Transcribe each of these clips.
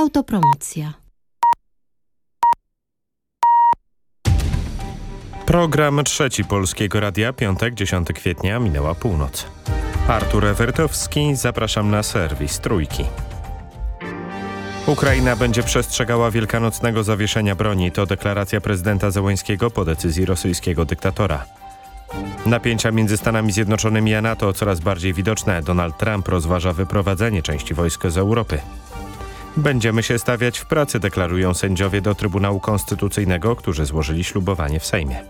Autopromocja. Program trzeci Polskiego Radia, piątek, 10 kwietnia, minęła północ. Artur Ewertowski, zapraszam na serwis Trójki. Ukraina będzie przestrzegała wielkanocnego zawieszenia broni. To deklaracja prezydenta Zełęńskiego po decyzji rosyjskiego dyktatora. Napięcia między Stanami Zjednoczonymi a NATO coraz bardziej widoczne. Donald Trump rozważa wyprowadzenie części wojsk z Europy. Będziemy się stawiać w pracy, deklarują sędziowie do Trybunału Konstytucyjnego, którzy złożyli ślubowanie w Sejmie.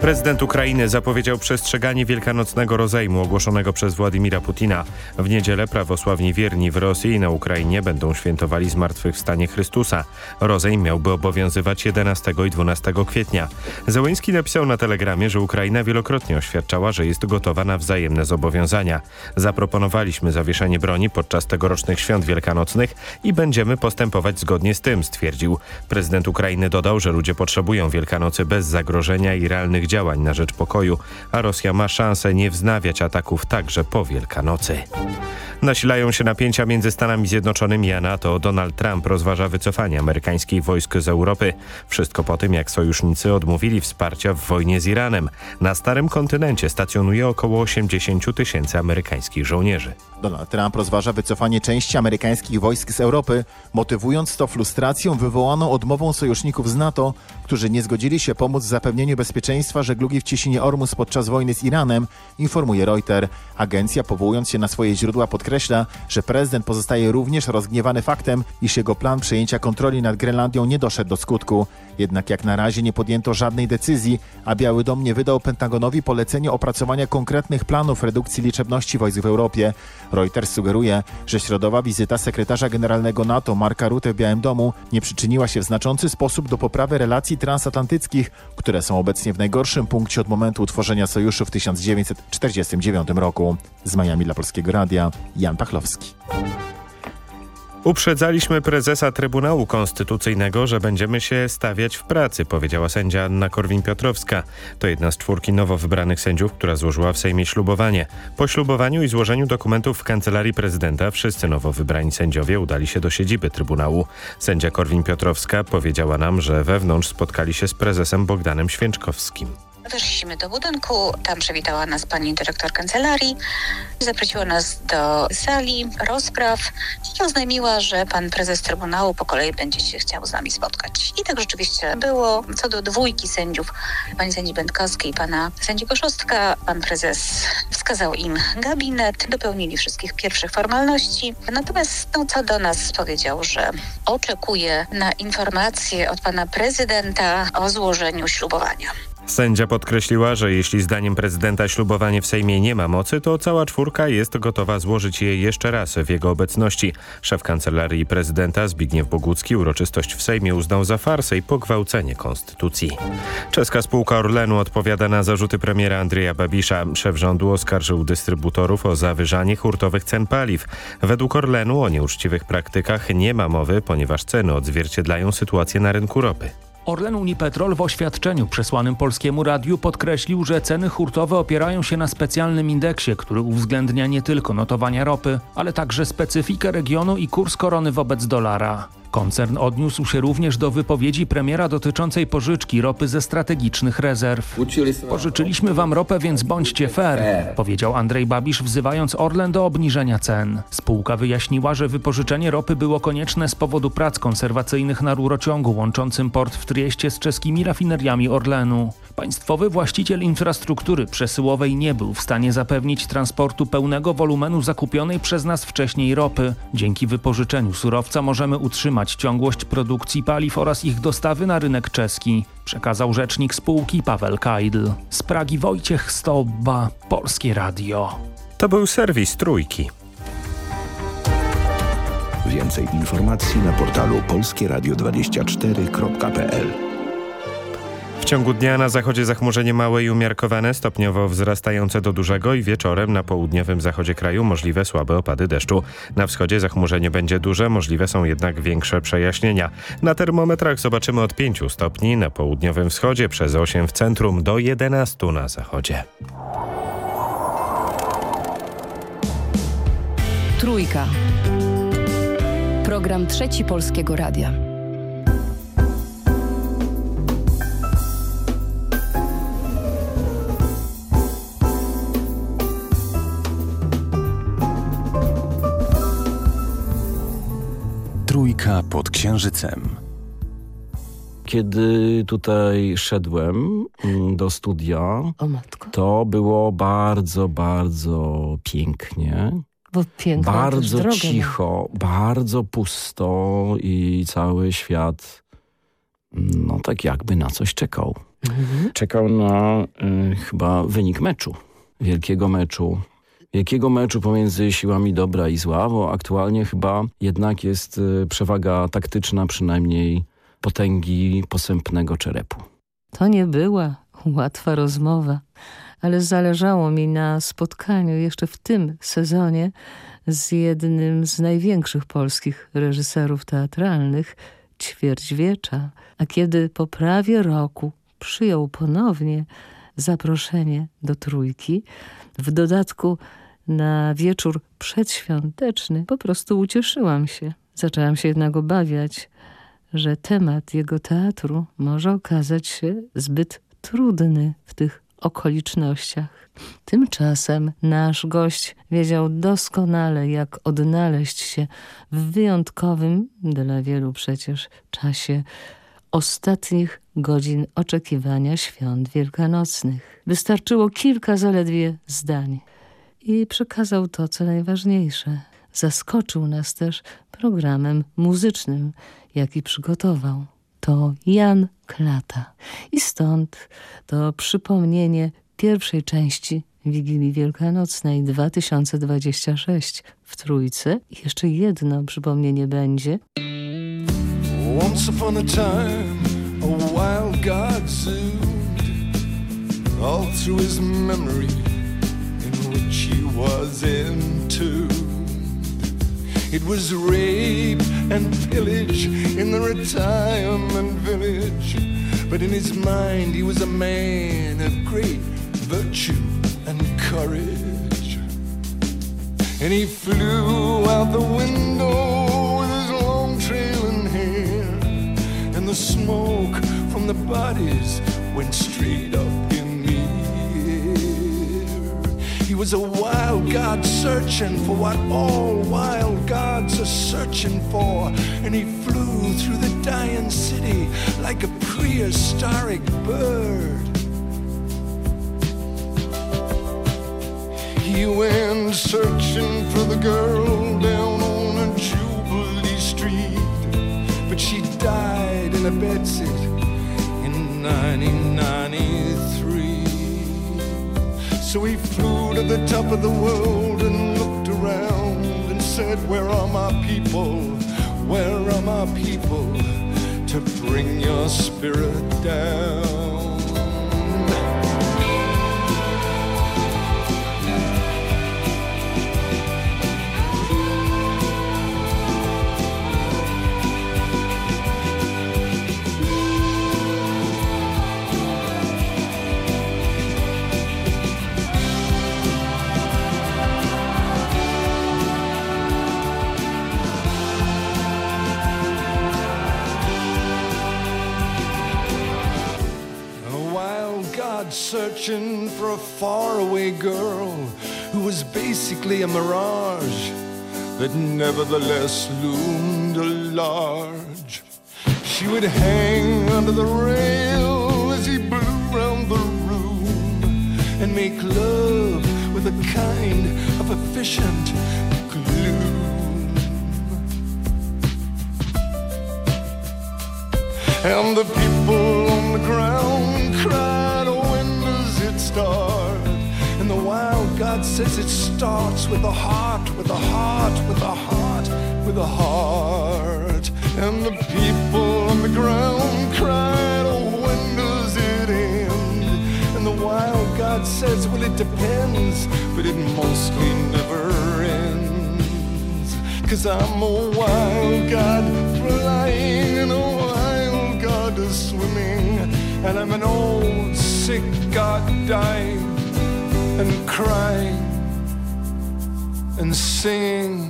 Prezydent Ukrainy zapowiedział przestrzeganie wielkanocnego rozejmu ogłoszonego przez Władimira Putina. W niedzielę prawosławni wierni w Rosji i na Ukrainie będą świętowali zmartwychwstanie Chrystusa. Rozejm miałby obowiązywać 11 i 12 kwietnia. Zełęński napisał na telegramie, że Ukraina wielokrotnie oświadczała, że jest gotowa na wzajemne zobowiązania. Zaproponowaliśmy zawieszenie broni podczas tegorocznych świąt wielkanocnych i będziemy postępować zgodnie z tym, stwierdził. Prezydent Ukrainy dodał, że ludzie potrzebują Wielkanocy bez zagrożenia i realnych działań na rzecz pokoju, a Rosja ma szansę nie wznawiać ataków także po Wielkanocy. Nasilają się napięcia między Stanami Zjednoczonymi a NATO. Donald Trump rozważa wycofanie amerykańskich wojsk z Europy. Wszystko po tym, jak sojusznicy odmówili wsparcia w wojnie z Iranem. Na starym kontynencie stacjonuje około 80 tysięcy amerykańskich żołnierzy. Donald Trump rozważa wycofanie części amerykańskich wojsk z Europy, motywując to frustracją wywołaną odmową sojuszników z NATO, którzy nie zgodzili się pomóc w zapewnieniu bezpieczeństwa żeglugi w Cieśninie Ormus podczas wojny z Iranem, informuje Reuters. Agencja, powołując się na swoje źródła, podkreśla, że prezydent pozostaje również rozgniewany faktem, iż jego plan przejęcia kontroli nad Grenlandią nie doszedł do skutku. Jednak jak na razie nie podjęto żadnej decyzji, a Biały Dom nie wydał Pentagonowi polecenia opracowania konkretnych planów redukcji liczebności wojsk w Europie. Reuters sugeruje, że środowa wizyta sekretarza generalnego NATO Marka Rutte w Białym Domu nie przyczyniła się w znaczący sposób do poprawy relacji transatlantyckich, które są obecnie w najgorszym punkcie od momentu utworzenia sojuszu w 1949 roku. Z Miami dla Polskiego Radia Jan Pachlowski. Uprzedzaliśmy prezesa Trybunału Konstytucyjnego, że będziemy się stawiać w pracy, powiedziała sędzia Anna Korwin-Piotrowska. To jedna z czwórki nowo wybranych sędziów, która złożyła w Sejmie ślubowanie. Po ślubowaniu i złożeniu dokumentów w Kancelarii Prezydenta wszyscy nowo wybrani sędziowie udali się do siedziby Trybunału. Sędzia Korwin-Piotrowska powiedziała nam, że wewnątrz spotkali się z prezesem Bogdanem Święczkowskim. Weszliśmy do budynku, tam przywitała nas pani dyrektor kancelarii, zaprosiła nas do sali rozpraw i oznajmiła, że pan prezes Trybunału po kolei będzie się chciał z nami spotkać. I tak rzeczywiście było. Co do dwójki sędziów, pani sędzi Będkowskiej i pana sędzi Koszostka, pan prezes wskazał im gabinet, dopełnili wszystkich pierwszych formalności. Natomiast no, co do nas powiedział, że oczekuje na informację od pana prezydenta o złożeniu ślubowania. Sędzia podkreśliła, że jeśli zdaniem prezydenta ślubowanie w Sejmie nie ma mocy, to cała czwórka jest gotowa złożyć je jeszcze raz w jego obecności. Szef Kancelarii Prezydenta Zbigniew Bogucki uroczystość w Sejmie uznał za farsę i pogwałcenie konstytucji. Czeska spółka Orlenu odpowiada na zarzuty premiera Andrzeja Babisza. Szef rządu oskarżył dystrybutorów o zawyżanie hurtowych cen paliw. Według Orlenu o nieuczciwych praktykach nie ma mowy, ponieważ ceny odzwierciedlają sytuację na rynku ropy. Orlen Unipetrol w oświadczeniu przesłanym Polskiemu Radiu podkreślił, że ceny hurtowe opierają się na specjalnym indeksie, który uwzględnia nie tylko notowania ropy, ale także specyfikę regionu i kurs korony wobec dolara. Koncern odniósł się również do wypowiedzi premiera dotyczącej pożyczki ropy ze strategicznych rezerw. Pożyczyliśmy wam ropę, więc bądźcie fair, powiedział Andrzej Babisz, wzywając Orlen do obniżenia cen. Spółka wyjaśniła, że wypożyczenie ropy było konieczne z powodu prac konserwacyjnych na rurociągu łączącym port w Trieście z czeskimi rafineriami Orlenu. Państwowy właściciel infrastruktury przesyłowej nie był w stanie zapewnić transportu pełnego wolumenu zakupionej przez nas wcześniej ropy. Dzięki wypożyczeniu surowca możemy utrzymać ciągłość produkcji paliw oraz ich dostawy na rynek czeski, przekazał rzecznik spółki Paweł Kajdl. Z Pragi Wojciech Stobba, Polskie Radio. To był serwis Trójki. Więcej informacji na portalu polskieradio24.pl W ciągu dnia na zachodzie zachmurzenie małe i umiarkowane, stopniowo wzrastające do dużego i wieczorem na południowym zachodzie kraju możliwe słabe opady deszczu. Na wschodzie zachmurzenie będzie duże, możliwe są jednak większe przejaśnienia. Na termometrach zobaczymy od 5 stopni na południowym wschodzie, przez 8 w centrum do 11 na zachodzie. Trójka. Program Trzeci Polskiego Radia. Trójka pod księżycem. Kiedy tutaj szedłem mm, do studia, O matko, to było bardzo, bardzo pięknie. bardzo no. cicho, bardzo pusto i cały świat no tak jakby na coś czekał. Mhm. Czekał na y, chyba wynik meczu, wielkiego meczu. Wielkiego meczu pomiędzy siłami dobra i zła, bo aktualnie chyba jednak jest y, przewaga taktyczna przynajmniej potęgi posępnego czerepu. To nie była łatwa rozmowa, ale zależało mi na spotkaniu jeszcze w tym sezonie z jednym z największych polskich reżyserów teatralnych, Ćwierćwiecza. A kiedy po prawie roku przyjął ponownie zaproszenie do trójki, w dodatku na wieczór przedświąteczny, po prostu ucieszyłam się. Zaczęłam się jednak obawiać, że temat jego teatru może okazać się zbyt trudny w tych okolicznościach. Tymczasem nasz gość wiedział doskonale, jak odnaleźć się w wyjątkowym, dla wielu przecież, czasie ostatnich godzin oczekiwania świąt wielkanocnych. Wystarczyło kilka zaledwie zdań i przekazał to, co najważniejsze. Zaskoczył nas też programem muzycznym, jaki przygotował. To Jan Klata. I stąd to przypomnienie pierwszej części Wigilii Wielkanocnej 2026 w Trójce. Jeszcze jedno przypomnienie będzie. Once upon a time, a wild god zoomed all through his memory, in which he was entombed. It was rape and pillage in the retirement village, but in his mind he was a man of great virtue and courage. And he flew out the window bodies went straight up in the air. He was a wild god searching for what all wild gods are searching for. And he flew through the dying city like a prehistoric bird. He went searching for the girl down on a Jubilee Street, but she died in a bedsit 1993. So he flew to the top of the world and looked around and said, Where are my people? Where are my people to bring your spirit down? Searching for a faraway girl who was basically a mirage that nevertheless loomed large. She would hang under the rail as he blew round the room and make love with a kind of efficient gloom. And the people on the ground cried, And the wild God says it starts with a heart, with a heart, with a heart, with a heart. And the people on the ground cried, Oh, when does it end? And the wild God says, Well, it depends, but it mostly never ends. Cause I'm a wild God flying and a wild God swimming. And I'm an old sick God dying and crying and singing.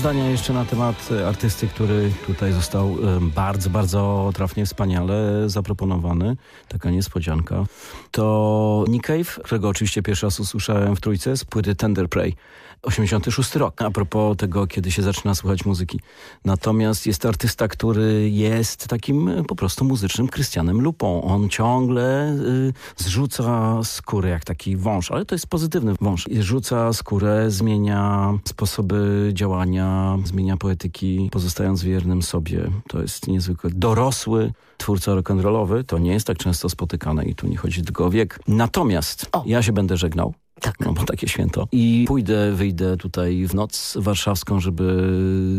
Zdania jeszcze na temat e, artysty, który tutaj został bardzo, bardzo trafnie, wspaniale zaproponowany. Taka niespodzianka. To Nick Cave, którego oczywiście pierwszy raz usłyszałem w trójce z płyty Tender Prey. 86 rok, a propos tego, kiedy się zaczyna słuchać muzyki. Natomiast jest artysta, który jest takim e, po prostu muzycznym Krystianem Lupą. On ciągle y, zrzuca skórę jak taki wąż, ale to jest pozytywny wąż. Zrzuca skórę, zmienia sposoby działania, zmienia poetyki, pozostając wiernym sobie. To jest niezwykle dorosły twórca rock'n'rollowy. To nie jest tak często spotykane i tu nie chodzi tylko o wiek. Natomiast O. ja się będę żegnał. Tak. No bo takie święto. I pójdę, wyjdę tutaj w noc warszawską, żeby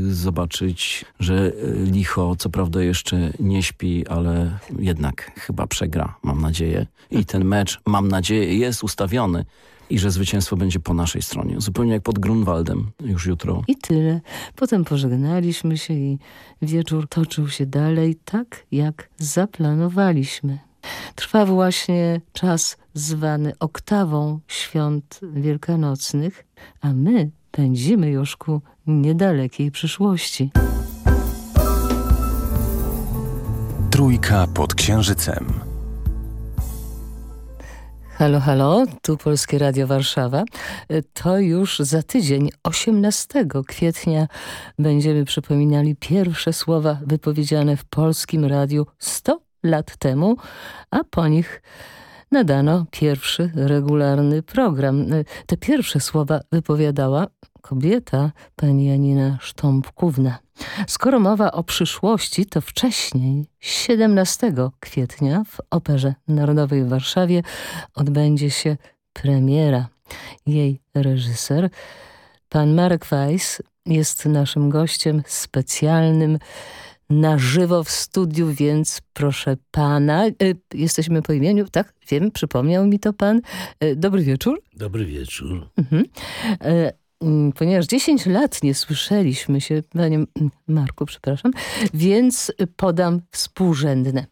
zobaczyć, że e, licho co prawda jeszcze nie śpi, ale jednak chyba przegra, mam nadzieję. I ten mecz, mam nadzieję, jest ustawiony i że zwycięstwo będzie po naszej stronie. Zupełnie jak pod Grunwaldem już jutro. I tyle. Potem pożegnaliśmy się i wieczór toczył się dalej tak, jak zaplanowaliśmy. Trwa właśnie czas zwany oktawą świąt wielkanocnych, a my pędzimy już ku niedalekiej przyszłości. Trójka pod księżycem. Halo, halo, tu Polskie Radio Warszawa. Y, To już za tydzień, 18 kwietnia, będziemy przypominali pierwsze słowa wypowiedziane w Polskim Radiu 100 lat temu, a po nich nadano pierwszy regularny program. Y, Te pierwsze słowa wypowiadała kobieta, pani Janina Sztąpkówna. Skoro mowa o przyszłości, to wcześniej, 17 kwietnia w Operze Narodowej w Warszawie odbędzie się premiera. Jej reżyser, pan Marek Weiss, jest naszym gościem specjalnym na żywo w studiu, więc proszę pana, y, jesteśmy po imieniu, tak, wiem, przypomniał mi to pan. Y, Dobry wieczór. Dobry wieczór. Mhm. Mm, Ponieważ 10 lat nie słyszeliśmy się, panie mm, Marku, przepraszam, więc podam współrzędne.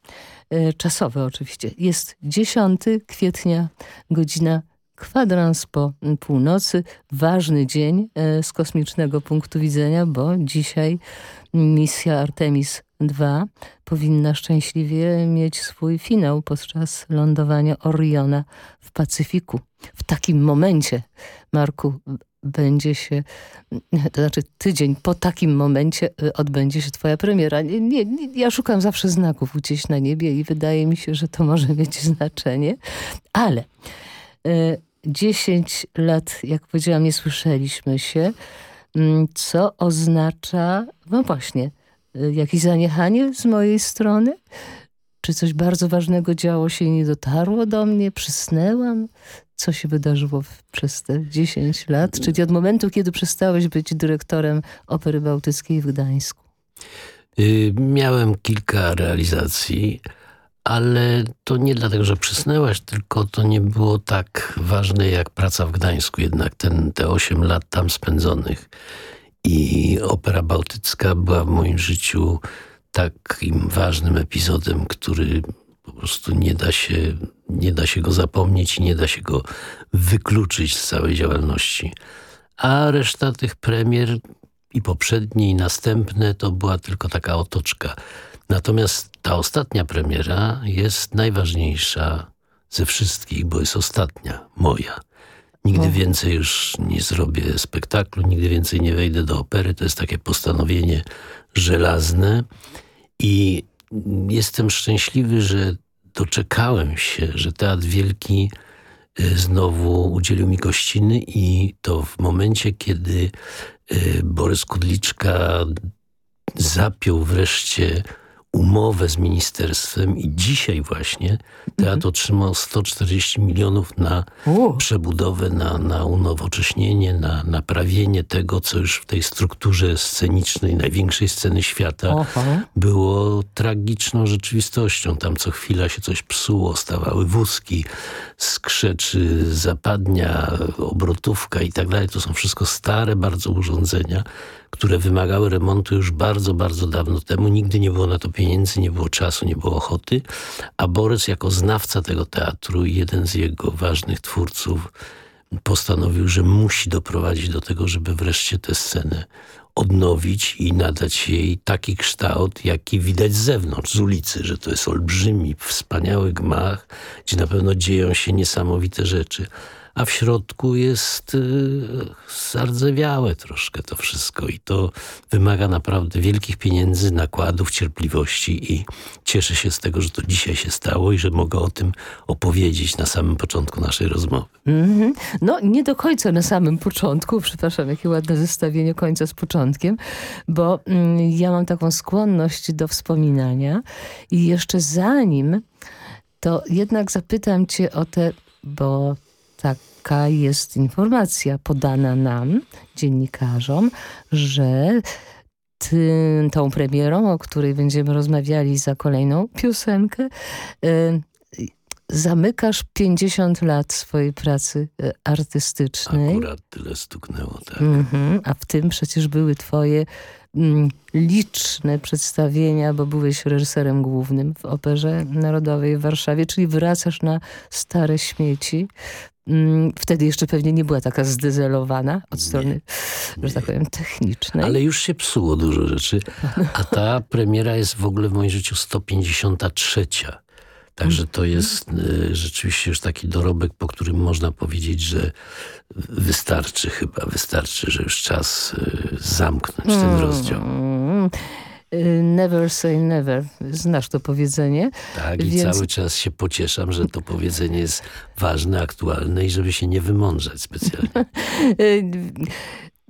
E, Czasowe oczywiście. Jest 10 kwietnia, godzina kwadrans po mm, północy. Ważny dzień e, z kosmicznego punktu widzenia, bo dzisiaj misja Artemis II powinna szczęśliwie mieć swój finał podczas lądowania Oriona w Pacyfiku. W takim momencie, Marku, będzie się, to znaczy tydzień po takim momencie y, odbędzie się twoja premiera. Nie, nie, nie, ja szukam zawsze znaków gdzieś na niebie i wydaje mi się, że to może mieć znaczenie, ale y, 10 lat, jak powiedziałam, nie słyszeliśmy się, mm, co oznacza, no właśnie, y, jakieś zaniechanie z mojej strony? Czy coś bardzo ważnego działo się i nie dotarło do mnie? Przysnęłam? Co się wydarzyło przez te 10 lat? Czyli od momentu, kiedy przestałeś być dyrektorem Opery Bałtyckiej w Gdańsku. Y, Miałem kilka realizacji, ale to nie dlatego, że przysnęłaś, tylko to nie było tak ważne jak praca w Gdańsku. Jednak ten, te 8 lat tam spędzonych. I Opera Bałtycka była w moim życiu takim ważnym epizodem, który po prostu nie da się, nie da się go zapomnieć i nie da się go wykluczyć z całej działalności. A reszta tych premier i poprzednie i następne to była tylko taka otoczka. Natomiast ta ostatnia premiera jest najważniejsza ze wszystkich, bo jest ostatnia, moja. Nigdy O. więcej już nie zrobię spektaklu, nigdy więcej nie wejdę do opery. To jest takie postanowienie żelazne i jestem szczęśliwy, że doczekałem się, że Teatr Wielki y, znowu udzielił mi gościny i to w momencie, kiedy y, Borys Kudliczka zapiął wreszcie umowę z ministerstwem i dzisiaj właśnie teatr otrzymał 140 milionów na U. przebudowę, na, na unowocześnienie, na naprawienie tego, co już w tej strukturze scenicznej największej sceny świata Oho. było tragiczną rzeczywistością. Tam co chwila się coś psuło, stawały wózki, skrzeczy, zapadnia, obrotówka i tak dalej. To są wszystko stare bardzo urządzenia, które wymagały remontu już bardzo, bardzo dawno temu. Nigdy nie było na to pieniędzy, nie było czasu, nie było ochoty, a Borys jako znawca tego teatru i jeden z jego ważnych twórców postanowił, że musi doprowadzić do tego, żeby wreszcie tę scenę odnowić i nadać jej taki kształt, jaki widać z zewnątrz, z ulicy, że to jest olbrzymi, wspaniały gmach, gdzie na pewno dzieją się niesamowite rzeczy a w środku jest y, zardzewiałe troszkę to wszystko i to wymaga naprawdę wielkich pieniędzy, nakładów, cierpliwości i cieszę się z tego, że to dzisiaj się stało i że mogę o tym opowiedzieć na samym początku naszej rozmowy. Mm -hmm. No nie do końca na samym początku, przepraszam, jakie ładne zestawienie końca z początkiem, bo mm, ja mam taką skłonność do wspominania i jeszcze zanim to jednak zapytam cię o te, bo taka jest informacja podana nam, dziennikarzom, że ty, tą premierą, o której będziemy rozmawiali za kolejną piosenkę, y, zamykasz 50 lat swojej pracy y, artystycznej. Akurat tyle stuknęło, tak. Mm -hmm, a w tym przecież były twoje mm, liczne przedstawienia, bo byłeś reżyserem głównym w Operze Narodowej w Warszawie, czyli wracasz na stare śmieci. Mm, wtedy jeszcze pewnie nie była taka zdezelowana od strony, nie, że tak powiem, technicznej. Ale już się psuło dużo rzeczy, a ta premiera jest w ogóle w moim życiu 153. Także to mhm. jest y, rzeczywiście już taki dorobek, po którym można powiedzieć, że wystarczy chyba, wystarczy, że już czas y, zamknąć ten mm. rozdział. Y, never say never. Znasz to powiedzenie. Tak, Więc... i cały czas się pocieszam, że to powiedzenie jest ważne, aktualne i żeby się nie wymądrzać specjalnie.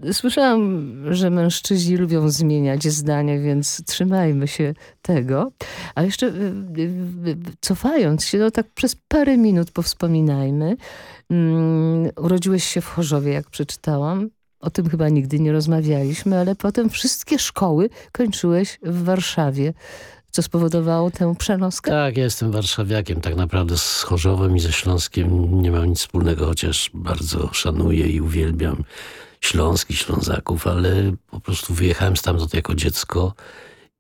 Y, słyszałam, że mężczyźni lubią zmieniać zdania, więc trzymajmy się tego. A jeszcze y, cofając się, no tak przez parę minut powspominajmy. Mm, urodziłeś się w Chorzowie, jak przeczytałam. O tym chyba nigdy nie rozmawialiśmy, ale potem wszystkie szkoły kończyłeś w Warszawie. Co spowodowało tę przenoskę? Tak, ja jestem warszawiakiem. Tak naprawdę z Chorzowem i ze Śląskiem nie mam nic wspólnego, chociaż bardzo szanuję i uwielbiam Śląsk i Ślązaków, ale po prostu wyjechałem stamtąd jako dziecko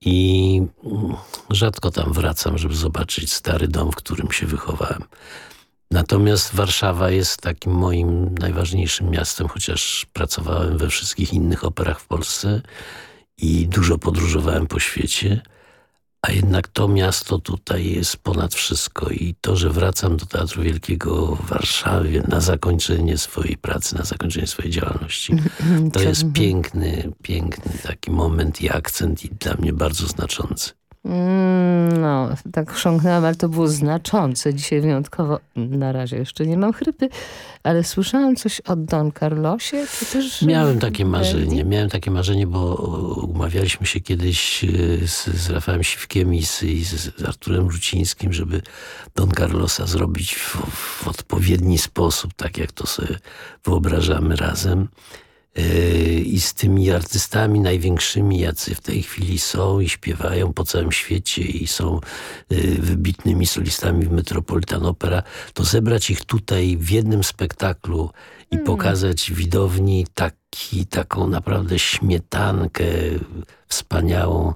i mm, rzadko tam wracam, żeby zobaczyć stary dom, w którym się wychowałem. Natomiast Warszawa jest takim moim najważniejszym miastem, chociaż pracowałem we wszystkich innych operach w Polsce i dużo podróżowałem po świecie, a jednak to miasto tutaj jest ponad wszystko i to, że wracam do Teatru Wielkiego w Warszawie na zakończenie swojej pracy, na zakończenie swojej działalności, to jest piękny, piękny taki moment i akcent i dla mnie bardzo znaczący. Mm, no, tak chrząknęłam, ale to było znaczące. Dzisiaj wyjątkowo, na razie jeszcze nie mam chrypy, ale słyszałam coś o Don Carlosie. Też miałem takie marzenie, miałem takie marzenie, bo umawialiśmy się kiedyś e, z, z Rafałem Siwkiem i z, i z Arturem Rucińskim, żeby Don Carlosa zrobić w, w odpowiedni sposób, tak jak to sobie wyobrażamy razem i z tymi artystami największymi, jacy w tej chwili są i śpiewają po całym świecie i są y, wybitnymi solistami w Metropolitan Opera, to zebrać ich tutaj w jednym spektaklu i hmm. pokazać widowni taki, taką naprawdę śmietankę wspaniałą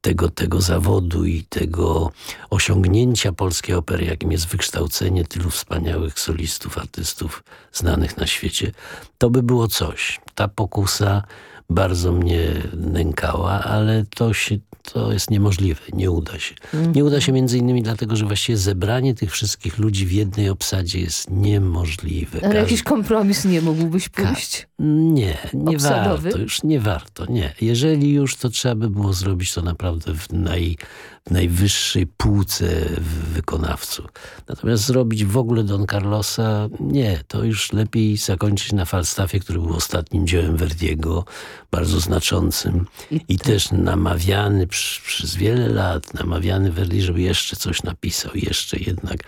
tego, tego zawodu i tego osiągnięcia polskiej opery, jakim jest wykształcenie tylu wspaniałych solistów, artystów znanych na świecie, to by było coś. Ta pokusa bardzo mnie nękała, ale to, się, to jest niemożliwe, nie uda się. Nie uda się między innymi dlatego, że właściwie zebranie tych wszystkich ludzi w jednej obsadzie jest niemożliwe. Ale Każdy... jakiś kompromis nie mógłbyś pójść? Nie, nie Obsadowy? warto, już nie warto, nie. Jeżeli już, to trzeba by było zrobić to naprawdę w naj, najwyższej półce wykonawców. Natomiast zrobić w ogóle Don Carlosa, nie. To już lepiej zakończyć na Falstaffie, który był ostatnim dziełem Verdiego, bardzo znaczącym i, i też namawiany przy, przez wiele lat, namawiany Verdi, żeby jeszcze coś napisał, jeszcze jednak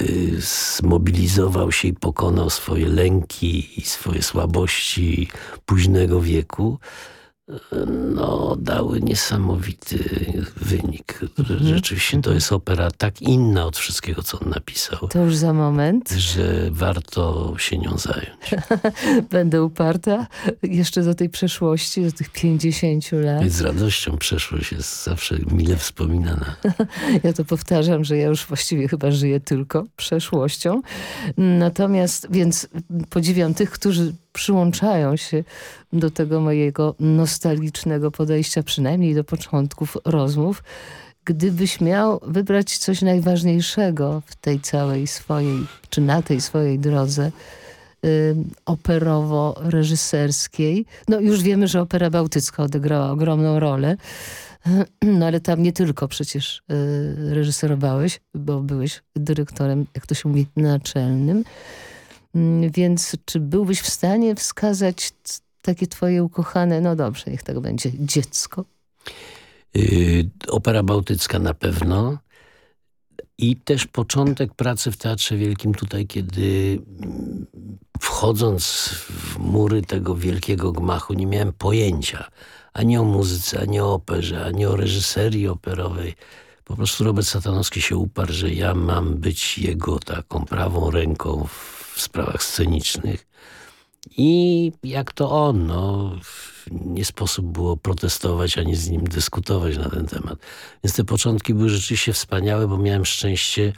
y, zmobilizował się i pokonał swoje lęki i swoje słabości późnego wieku no, dały niesamowity wynik. Rzeczywiście to jest opera tak inna od wszystkiego, co on napisał. To już za moment. Że warto się nią zająć. Będę uparta jeszcze do tej przeszłości, do tych 50 lat. Z radością przeszłość jest zawsze mile wspominana. Ja to powtarzam, że ja już właściwie chyba żyję tylko przeszłością. Natomiast, więc podziwiam tych, którzy przyłączają się do tego mojego nostalgicznego podejścia, przynajmniej do początków rozmów. Gdybyś miał wybrać coś najważniejszego w tej całej swojej, czy na tej swojej drodze operowo-reżyserskiej, no już wiemy, że opera bałtycka odegrała ogromną rolę, no ale tam nie tylko przecież y, reżyserowałeś, bo byłeś dyrektorem, jak to się mówi, naczelnym. Mm, więc czy byłbyś w stanie wskazać takie twoje ukochane, no dobrze, niech tak będzie, dziecko? Yy, opera bałtycka na pewno. I też początek pracy w Teatrze Wielkim tutaj, kiedy mm, wchodząc w mury tego wielkiego gmachu nie miałem pojęcia ani o muzyce, ani o operze, ani o reżyserii operowej. Po prostu Robert Satanowski się uparł, że ja mam być jego taką prawą ręką w sprawach scenicznych. I jak to on, no, nie sposób było protestować ani z nim dyskutować na ten temat. Więc te początki były rzeczywiście wspaniałe, bo miałem szczęście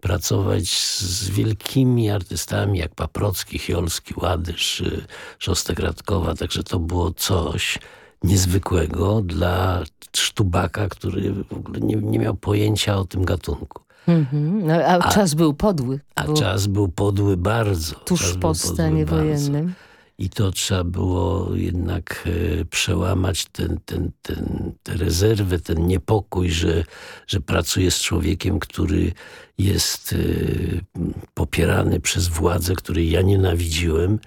pracować z wielkimi artystami jak Paprocki, Chiolski, Ładysz, Szostek Radkowa, także to było coś niezwykłego dla sztubaka, który w ogóle nie, nie miał pojęcia o tym gatunku. -hmm. no, a, a, czas był podły. A był czas był podły bardzo. Tuż po stanie wojennym. I to trzeba było jednak e, przełamać ten, ten, ten, tę rezerwę, ten niepokój, że, że pracuję z człowiekiem, który jest e, popierany przez władzę, której ja nienawidziłem.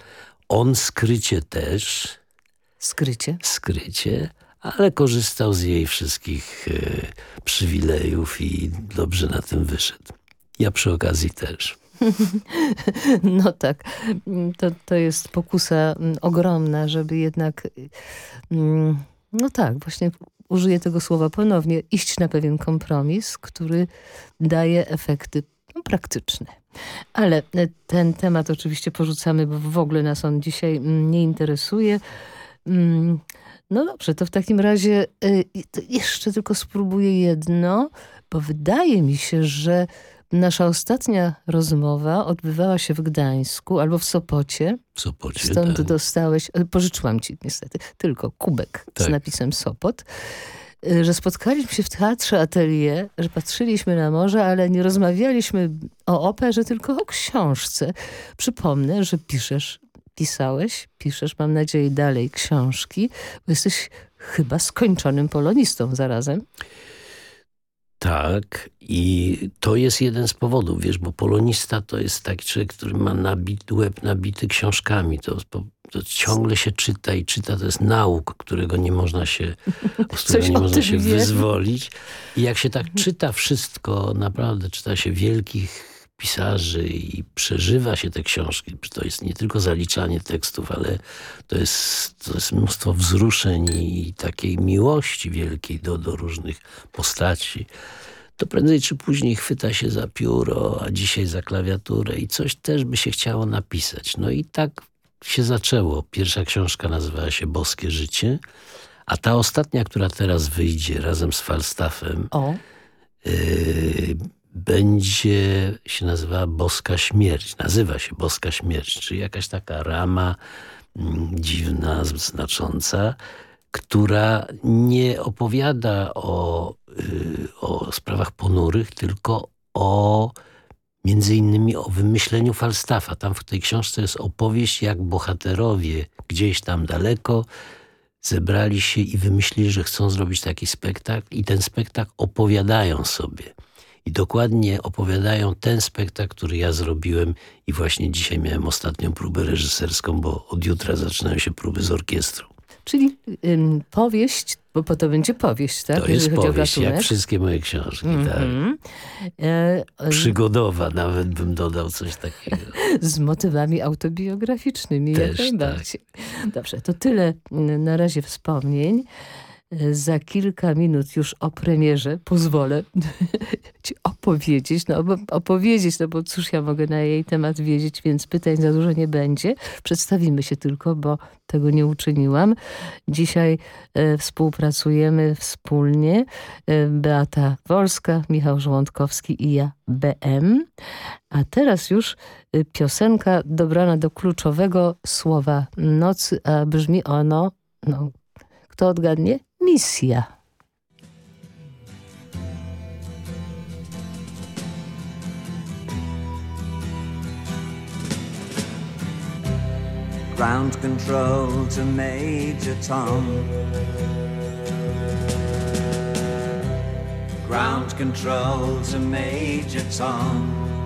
On skrycie też. Skrycie? Skrycie ale korzystał z jej wszystkich e, przywilejów i dobrze na tym wyszedł. Ja przy okazji też. No tak, to, to jest pokusa mm, ogromna, żeby jednak, mm, no tak, właśnie użyję tego słowa ponownie, iść na pewien kompromis, który daje efekty no, praktyczne. Ale e, ten temat oczywiście porzucamy, bo w ogóle nas on dzisiaj mm, nie interesuje. No dobrze, to w takim razie y, jeszcze tylko spróbuję jedno, bo wydaje mi się, że nasza ostatnia rozmowa odbywała się w Gdańsku albo w Sopocie. W Sopocie, Stąd tak. dostałeś, y, pożyczyłam ci niestety, tylko kubek tak. z napisem Sopot y, że spotkaliśmy się w teatrze Atelier, że patrzyliśmy na morze, ale nie rozmawialiśmy o operze, tylko o książce. Przypomnę, że piszesz pisałeś, piszesz, mam nadzieję, dalej książki, bo jesteś chyba skończonym polonistą zarazem. Tak i to jest jeden z powodów, wiesz, bo polonista to jest taki człowiek, który ma nabity, łeb nabity książkami. To, to, ciągle się czyta i czyta, to jest nauk, którego nie można się, z którego nie można się wyzwolić. I jak się tak czyta wszystko, naprawdę czyta się wielkich pisarzy i przeżywa się te książki. To jest nie tylko zaliczanie tekstów, ale to jest, to jest mnóstwo wzruszeń i takiej miłości wielkiej do, do różnych postaci. To prędzej czy później chwyta się za pióro, a dzisiaj za klawiaturę i coś też by się chciało napisać. No i tak się zaczęło. Pierwsza książka nazywała się Boskie Życie, a ta ostatnia, która teraz wyjdzie razem z Falstaffem, o. Yy, będzie się nazywała Boska Śmierć. Nazywa się Boska Śmierć, czyli jakaś taka rama mm, dziwna, znacząca, która nie opowiada o, y, o sprawach ponurych, tylko o między innymi o wymyśleniu Falstaffa. Tam w tej książce jest opowieść, jak bohaterowie gdzieś tam daleko zebrali się i wymyślili, że chcą zrobić taki spektakl i ten spektakl opowiadają sobie i dokładnie opowiadają ten spektakl, który ja zrobiłem i właśnie dzisiaj miałem ostatnią próbę reżyserską, bo od jutra zaczynają się próby z orkiestrą. Czyli ym, powieść, bo po to będzie powieść, tak? To jest Jeżeli chodzi powieść, jak wszystkie moje książki, Mhm. tak. E, e, Przygodowa nawet bym dodał coś takiego. z motywami autobiograficznymi, Też, jak tak. najbardziej. Dobrze, to tyle mm, na razie wspomnień. E, Za kilka minut już o premierze pozwolę ci opowiedzieć, no opowiedzieć, no bo cóż ja mogę na jej temat wiedzieć, więc pytań za dużo nie będzie. Przedstawimy się tylko, bo tego nie uczyniłam. Dzisiaj e, współpracujemy wspólnie. E, Beata Wolska, Michał Żołądkowski i ja, BM. A teraz już y, piosenka dobrana do kluczowego słowa nocy, a brzmi ono, no, kto odgadnie? Misja. Ground control to Major Tom. Ground control to Major Tom.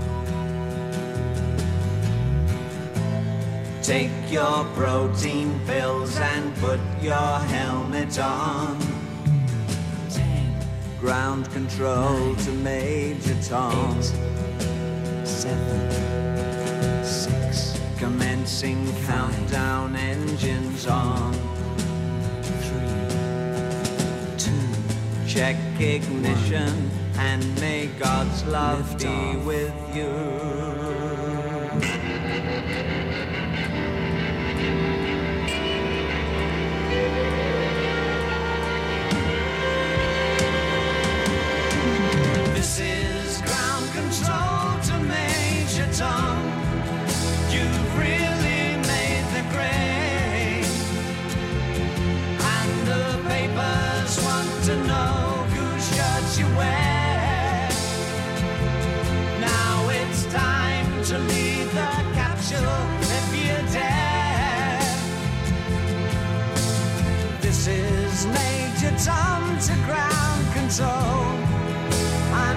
Take your protein pills and put your helmet on. Ground control to Major Tom. seven, six. Commencing countdown engines on. Three, two. Check ignition and may God's love be with you. This is ground control to Major Tom. You've really made the grade. And the papers want to know whose shirts you wear. Now it's time to leave the capsule if you dare. This is Major Tom to ground control.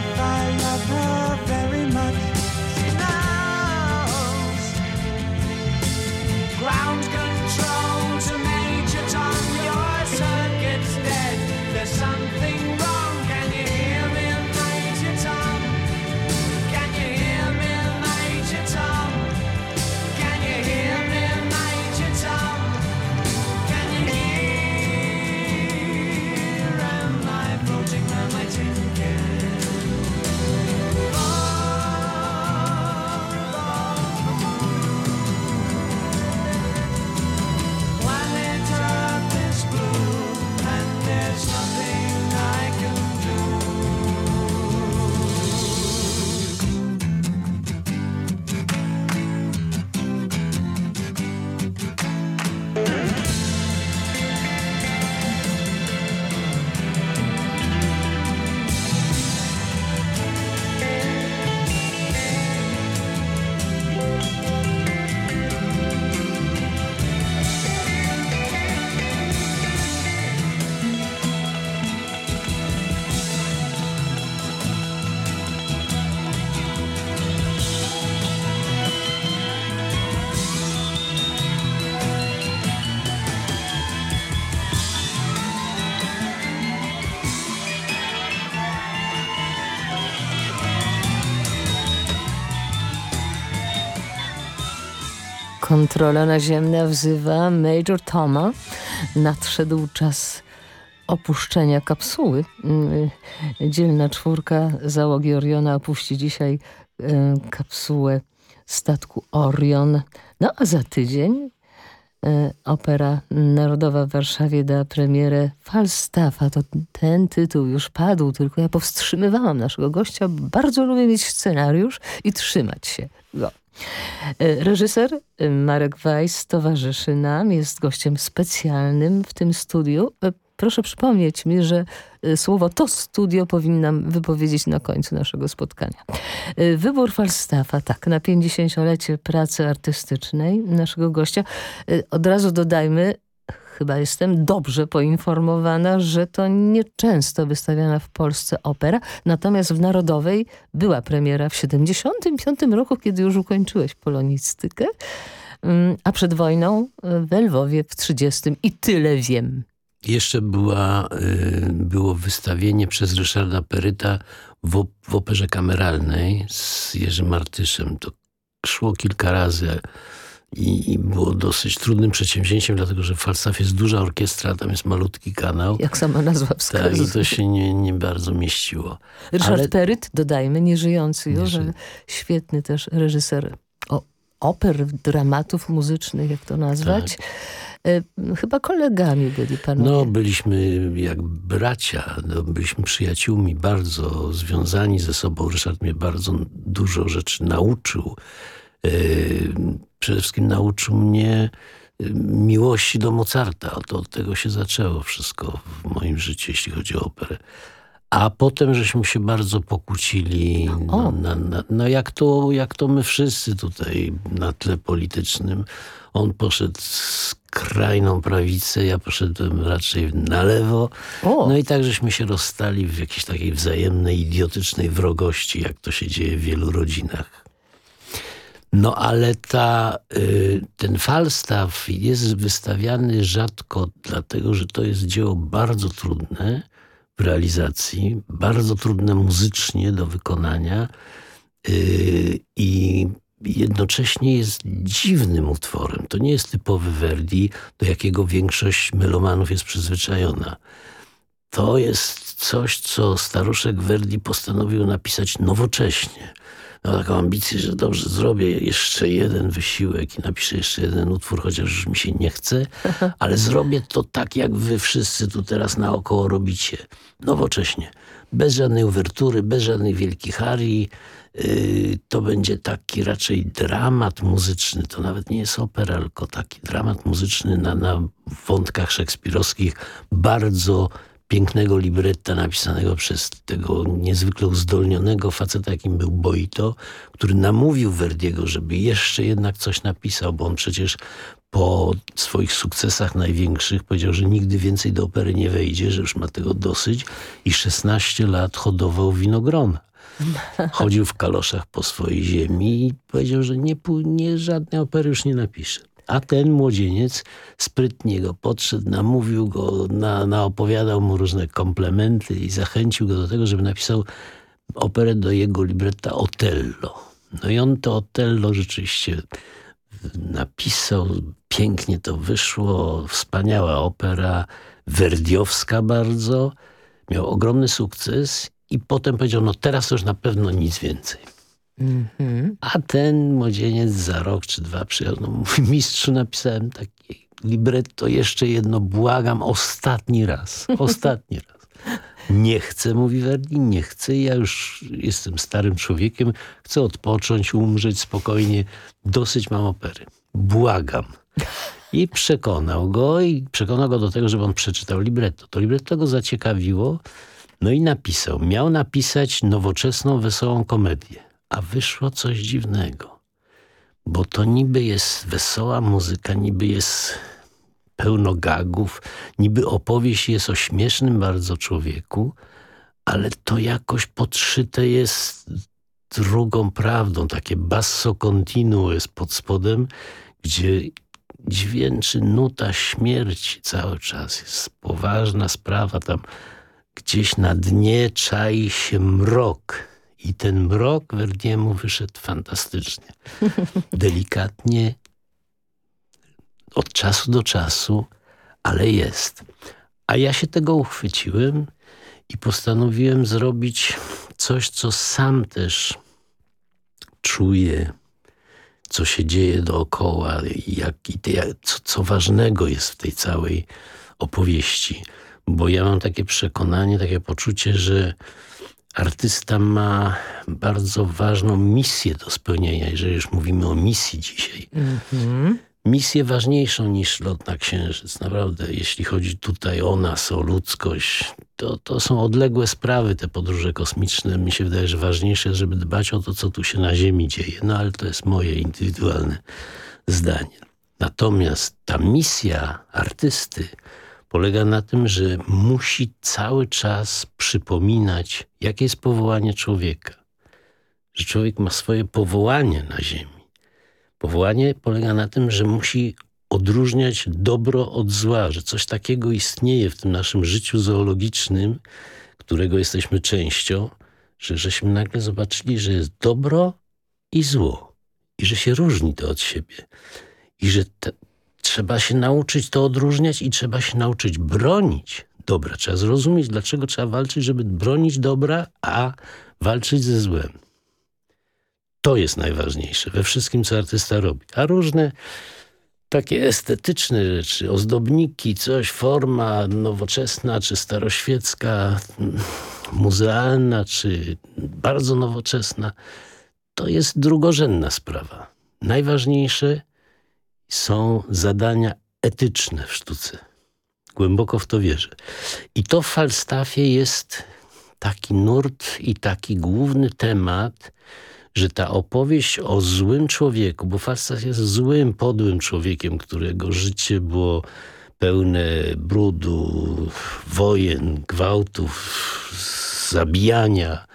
goodbye. Kontrola naziemna wzywa Major Toma. Nadszedł czas opuszczenia kapsuły. Mm, Dzielna czwórka załogi Oriona opuści dzisiaj e, kapsułę statku Orion. No a za tydzień Opera Narodowa w Warszawie da premierę Falstaffa. To ten tytuł już padł, tylko ja powstrzymywałam naszego gościa. Bardzo lubię mieć scenariusz i trzymać się go. E, Reżyser e, Marek Weiss towarzyszy nam, jest gościem specjalnym w tym studiu. Proszę przypomnieć mi, że e, słowo to studio powinnam wypowiedzieć na końcu naszego spotkania. E, Wybór Falstaffa, tak, na 50-lecie pracy artystycznej naszego gościa. E, Od razu dodajmy, chyba jestem dobrze poinformowana, że to nieczęsto wystawiana w Polsce opera, natomiast w Narodowej była premiera w 75 roku, kiedy już ukończyłeś polonistykę, Mm, a przed wojną w Lwowie w 30 i tyle wiem. Jeszcze była, y, było wystawienie przez Ryszarda Peryta w, w operze kameralnej z Jerzym Martyszem. To szło kilka razy i, i było dosyć trudnym przedsięwzięciem, dlatego że w Falstaff jest duża orkiestra, tam jest malutki kanał. Jak sama nazwa Tak, wskazuje. i to się nie, nie bardzo mieściło. Ryszard Ale- Peryt, dodajmy, nieżyjący już, ale świetny też reżyser o, oper, dramatów muzycznych, jak to nazwać. E, Chyba kolegami byli panowie. No, byliśmy jak bracia, no, byliśmy przyjaciółmi bardzo związani ze sobą. Ryszard mnie bardzo dużo rzeczy nauczył. Yy, przede wszystkim nauczył mnie yy, miłości do Mozarta. To od tego się zaczęło wszystko w moim życiu, jeśli chodzi o operę. A potem żeśmy się bardzo pokłócili, no, na, na, no jak, to, jak to my wszyscy tutaj na tle politycznym. On poszedł skrajną prawicę, ja poszedłem raczej na lewo. No i tak żeśmy się rozstali w jakiejś takiej wzajemnej, idiotycznej wrogości, jak to się dzieje w wielu rodzinach. No ale ta, y, ten Falstaff jest wystawiany rzadko, dlatego że to jest dzieło bardzo trudne w realizacji, bardzo trudne muzycznie do wykonania y, i jednocześnie jest dziwnym utworem. To nie jest typowy Verdi, do jakiego większość melomanów jest przyzwyczajona. To jest coś, co staruszek Verdi postanowił napisać nowocześnie. Miał taką ambicję, że dobrze, zrobię jeszcze jeden wysiłek i napiszę jeszcze jeden utwór, chociaż już mi się nie chce, ale zrobię to tak, jak wy wszyscy tu teraz naokoło robicie. Nowocześnie. Bez żadnej uwertury, bez żadnych wielkich arii. Yy, to będzie taki raczej dramat muzyczny. To nawet nie jest opera, tylko taki dramat muzyczny na, na wątkach szekspirowskich. Bardzo pięknego libretta napisanego przez tego niezwykle uzdolnionego faceta, jakim był Boito, który namówił Verdiego, żeby jeszcze jednak coś napisał, bo on przecież po swoich sukcesach największych powiedział, że nigdy więcej do opery nie wejdzie, że już ma tego dosyć i 16 lat hodował winogrona. Chodził w kaloszach po swojej ziemi i powiedział, że nie, nie żadnej opery już nie napisze. A ten młodzieniec sprytnie go podszedł, namówił go, na, naopowiadał mu różne komplementy i zachęcił go do tego, żeby napisał operę do jego libretta Otello. No i on to Otello rzeczywiście napisał, pięknie to wyszło, wspaniała opera, werdiowska bardzo, miał ogromny sukces i potem powiedział, no teraz to już na pewno nic więcej. Mhm. A ten młodzieniec za rok czy dwa przyjechał, no mówi, mistrzu napisałem takie libretto, jeszcze jedno, błagam, ostatni raz, ostatni raz. Nie chcę, mówi Verdi, nie chcę, ja już jestem starym człowiekiem, chcę odpocząć, umrzeć spokojnie, dosyć mam opery. Błagam. I przekonał go i przekonał go do tego, żeby on przeczytał libretto. To libretto go zaciekawiło, no i napisał. Miał napisać nowoczesną, wesołą komedię, a wyszło coś dziwnego. Bo to niby jest wesoła muzyka, niby jest pełno gagów, niby opowieść jest o śmiesznym bardzo człowieku, ale to jakoś podszyte jest drugą prawdą, takie basso continuo jest pod spodem, gdzie dźwięczy nuta śmierci cały czas. Jest poważna sprawa tam. Gdzieś na dnie czai się mrok. I ten mrok Verdiemu wyszedł fantastycznie. Delikatnie od czasu do czasu, ale jest. A ja się tego uchwyciłem i postanowiłem zrobić coś, co sam też czuję, co się dzieje dookoła jak, i co, co ważnego jest w tej całej opowieści. Bo ja mam takie przekonanie, takie poczucie, że artysta ma bardzo ważną misję do spełnienia, jeżeli już mówimy o misji dzisiaj. Mm-hmm. Misję ważniejszą niż lot na Księżyc. Naprawdę, jeśli chodzi tutaj o nas, o ludzkość, to, to są odległe sprawy, te podróże kosmiczne. Mi się wydaje, że ważniejsze żeby dbać o to, co tu się na Ziemi dzieje. No ale to jest moje indywidualne zdanie. Natomiast ta misja artysty polega na tym, że musi cały czas przypominać, jakie jest powołanie człowieka. Że człowiek ma swoje powołanie na ziemi. Powołanie polega na tym, że musi odróżniać dobro od zła, że coś takiego istnieje w tym naszym życiu zoologicznym, którego jesteśmy częścią, że żeśmy nagle zobaczyli, że jest dobro i zło i że się różni to od siebie i że trzeba się nauczyć to odróżniać i trzeba się nauczyć bronić dobra. Trzeba zrozumieć, dlaczego trzeba walczyć, żeby bronić dobra, a walczyć ze złem. To jest najważniejsze we wszystkim, co artysta robi. A różne takie estetyczne rzeczy, ozdobniki, coś, forma nowoczesna, czy staroświecka, muzealna, czy bardzo nowoczesna, to jest drugorzędna sprawa. Najważniejsze są zadania etyczne w sztuce. Głęboko w to wierzę. I to w Falstaffie jest taki nurt i taki główny temat, że ta opowieść o złym człowieku, bo Falstaff jest złym, podłym człowiekiem, którego życie było pełne brudu, wojen, gwałtów, zabijania.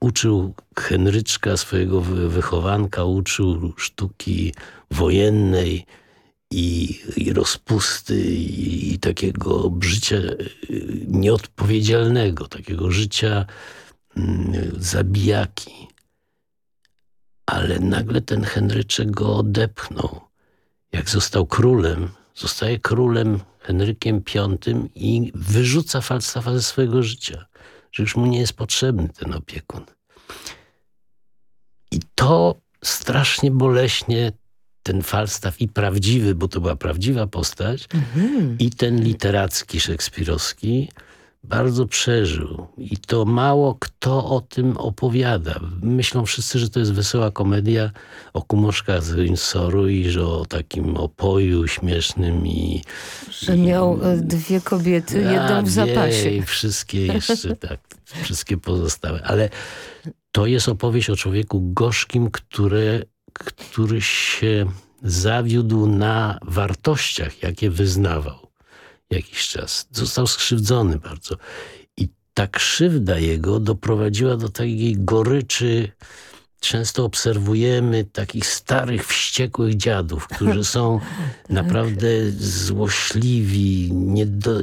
Uczył Henryczka, swojego wychowanka, uczył sztuki wojennej, i, i rozpusty, i, i takiego życia y, nieodpowiedzialnego, takiego życia mm, zabijaki. Ale nagle ten Henryczek go odepchnął. Jak został królem, zostaje królem Henrykiem V i wyrzuca Falstaffa ze swojego życia, że już mu nie jest potrzebny ten opiekun. I to strasznie boleśnie ten Falstaff i prawdziwy, bo to była prawdziwa postać, mhm. i ten literacki, szekspirowski bardzo przeżył. I to mało kto o tym opowiada. Myślą wszyscy, że to jest wesoła komedia o kumoszkach z Windsoru i że o takim opoju śmiesznym i... Że i, miał e, dwie kobiety, jedną w zapasie. I wszystkie jeszcze, tak, wszystkie pozostałe. Ale to jest opowieść o człowieku gorzkim, które który się zawiódł na wartościach, jakie wyznawał jakiś czas. Został skrzywdzony bardzo. I ta krzywda jego doprowadziła do takiej goryczy. Często obserwujemy takich starych, wściekłych dziadów, którzy są tak. naprawdę złośliwi, nie do,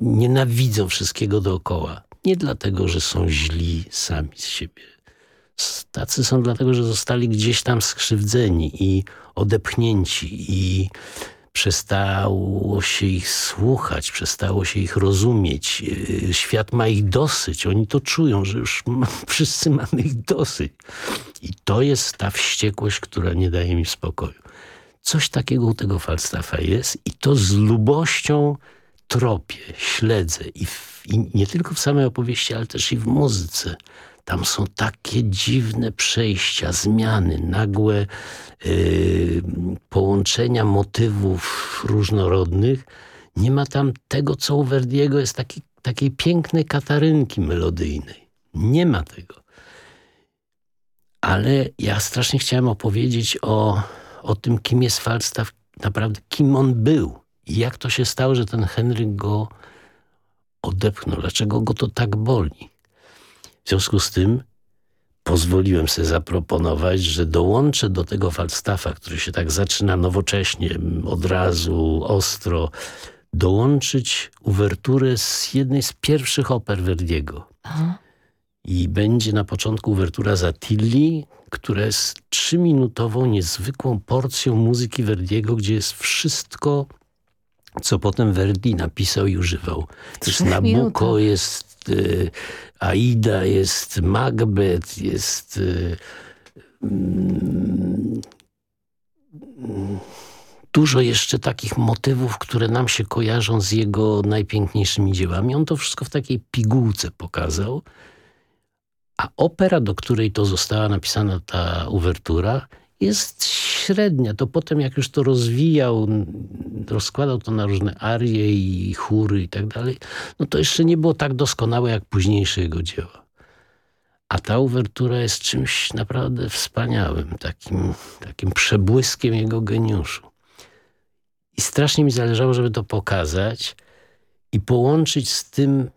nienawidzą wszystkiego dookoła. Nie dlatego, że są źli sami z siebie, tacy są dlatego, że zostali gdzieś tam skrzywdzeni i odepchnięci i przestało się ich słuchać, przestało się ich rozumieć. Y, świat ma ich dosyć. Oni to czują, że już wszyscy mamy ich dosyć. I to jest ta wściekłość, która nie daje mi spokoju. Coś takiego u tego Falstaffa jest i to z lubością tropię, śledzę i, w, i nie tylko w samej opowieści, ale też i w muzyce. Tam są takie dziwne przejścia, zmiany, nagłe yy, połączenia motywów różnorodnych. Nie ma tam tego, co u Verdiego jest taki, takiej pięknej katarynki melodyjnej. Nie ma tego. Ale ja strasznie chciałem opowiedzieć o, o tym, kim jest Falstaff, naprawdę kim on był. I jak to się stało, że ten Henryk go odepchnął. Dlaczego go to tak boli? W związku z tym pozwoliłem sobie zaproponować, że dołączę do tego Falstaffa, który się tak zaczyna nowocześnie, od razu, ostro, dołączyć uwerturę z jednej z pierwszych oper Verdiego. Aha. I będzie na początku uwertura za Tilly, która jest trzyminutową, niezwykłą porcją muzyki Verdiego, gdzie jest wszystko, co potem Verdi napisał i używał. Jest trzech Nabucco, minutach. Jest y, Aida, jest Macbeth, jest... Y, mm, dużo jeszcze takich motywów, które nam się kojarzą z jego najpiękniejszymi dziełami. On to wszystko w takiej pigułce pokazał. A opera, do której to została napisana ta uwertura, jest średnia. To potem, jak już to rozwijał, rozkładał to na różne arie i chóry i tak dalej, no to jeszcze nie było tak doskonałe jak późniejsze jego dzieła. A ta uwertura jest czymś naprawdę wspaniałym, takim, takim przebłyskiem jego geniuszu. I strasznie mi zależało, żeby to pokazać i połączyć z tym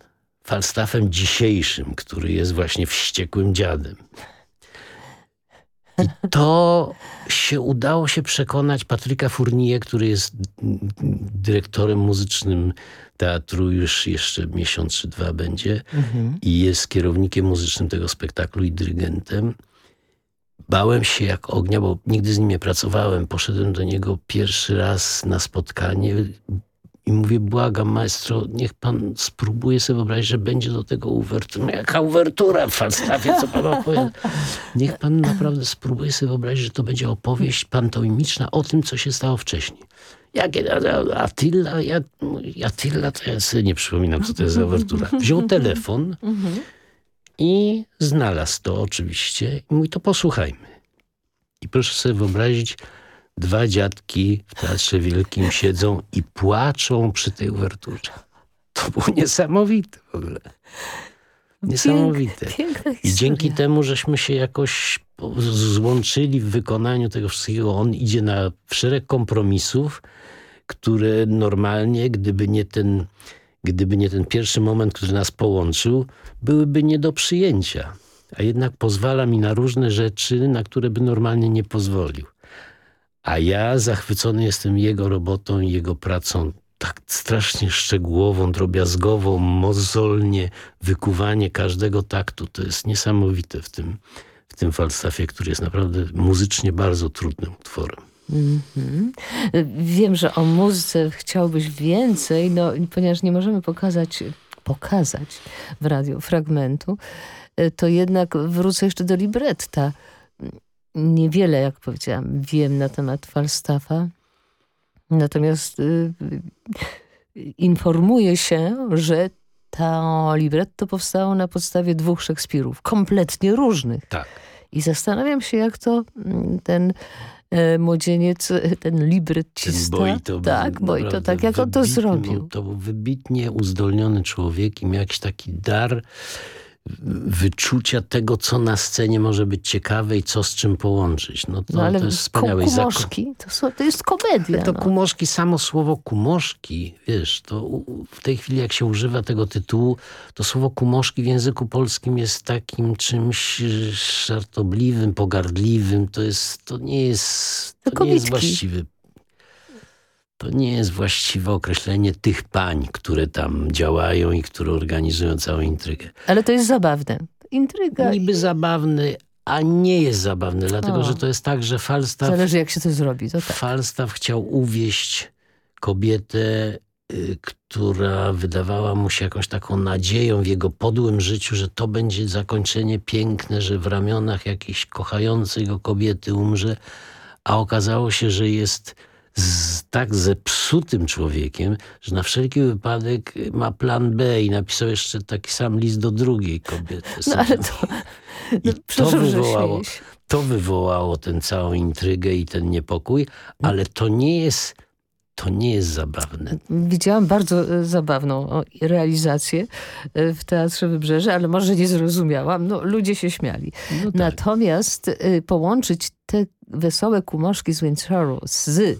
falstafem dzisiejszym, który jest właśnie wściekłym dziadem. I to się udało się przekonać Patryka Fournier, który jest dyrektorem muzycznym teatru już jeszcze miesiąc czy dwa będzie Mhm. i jest kierownikiem muzycznym tego spektaklu i dyrygentem. Bałem się jak ognia, bo nigdy z nim nie pracowałem. Poszedłem do niego pierwszy raz na spotkanie i mówię, błagam maestro, niech pan spróbuje sobie wyobrazić, że będzie do tego uwertura. Jaka uwertura w Falstaffie, co pan opowiada? Niech pan naprawdę spróbuje sobie wyobrazić, że to będzie opowieść pantomimiczna o tym, co się stało wcześniej. Jakie, Attila, ja, Attila, to ja sobie nie przypominam, co to jest za uwertura. Wziął telefon i znalazł to oczywiście i mówi, to posłuchajmy. I proszę sobie wyobrazić, dwa dziadki w Teatrze Wielkim siedzą i płaczą przy tej uwerturze. To było niesamowite w ogóle. Niesamowite. I dzięki temu, żeśmy się jakoś złączyli w wykonaniu tego wszystkiego, on idzie na szereg kompromisów, które normalnie, gdyby nie ten, gdyby nie ten pierwszy moment, który nas połączył, byłyby nie do przyjęcia. A jednak pozwala mi na różne rzeczy, na które by normalnie nie pozwolił. A ja zachwycony jestem jego robotą i jego pracą tak strasznie szczegółową, drobiazgową, mozolnie, wykuwanie każdego taktu. To jest niesamowite w tym, w tym Falstaffie, który jest naprawdę muzycznie bardzo trudnym utworem. Mhm. Wiem, że o muzyce chciałbyś więcej, no, ponieważ nie możemy pokazać, pokazać w radiu fragmentu, to jednak wrócę jeszcze do libretta. Niewiele, jak powiedziałam, wiem na temat Falstaffa, natomiast y, y, informuję się, że to libretto powstało na podstawie dwóch Szekspirów, kompletnie różnych. Tak. I zastanawiam się, jak to mm, ten e, młodzieniec, e, ten librettista, Ten boi to tak, boi to naprawdę tak, jak on to wybitny, zrobił. bo To był wybitnie uzdolniony człowiek i miał jakiś taki dar wyczucia tego, co na scenie może być ciekawe i co z czym połączyć. No to, No ale to jest wspaniałe. Kumoszki, to, to jest komedia. Ale to no. kumoszki, samo słowo kumoszki, wiesz, to w tej chwili jak się używa tego tytułu, to słowo kumoszki w języku polskim jest takim czymś żartobliwym, pogardliwym. To jest, to nie jest, To to nie jest właściwy. To nie jest właściwe określenie tych pań, które tam działają i które organizują całą intrygę. Ale to jest zabawne. Intryga. Niby zabawny, a nie jest zabawny, dlatego O. że to jest tak, że Falstaff Zależy, jak się to zrobi. To tak. Falstaff chciał uwieść kobietę, y, która wydawała mu się jakąś taką nadzieją w jego podłym życiu, że to będzie zakończenie piękne, że w ramionach jakiejś kochającej go kobiety umrze, a okazało się, że jest z tak zepsutym człowiekiem, że na wszelki wypadek ma plan B i napisał jeszcze taki sam list do drugiej kobiety. No ale to... I No, to wywołało, to wywołało tę całą intrygę i ten niepokój, ale to nie jest, to nie jest zabawne. Widziałam bardzo e, zabawną realizację e, w Teatrze Wybrzeże, ale może nie zrozumiałam. No, ludzie się śmiali. No tak. Natomiast e, połączyć te wesołe kumoszki z Windsorow z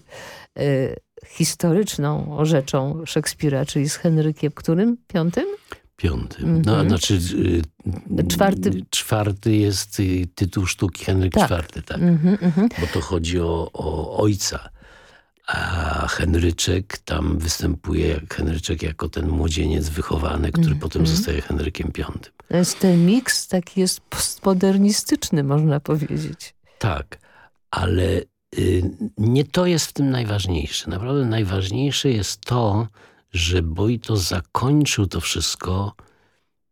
historyczną rzeczą Szekspira, czyli z Henrykiem którym? Piątym? Piątym. No, Mhm. znaczy Czwarty. czwarty jest tytuł sztuki Henryk Tak. IV, tak. Mhm, mhm. Bo to chodzi o, o ojca. A Henryczek tam występuje jak Henryczek jako ten młodzieniec wychowany, który Mhm. potem zostaje Henrykiem V. Więc ten miks taki jest postmodernistyczny, można powiedzieć. Tak, ale y, nie to jest w tym najważniejsze. Naprawdę najważniejsze jest to, że Bojto zakończył to wszystko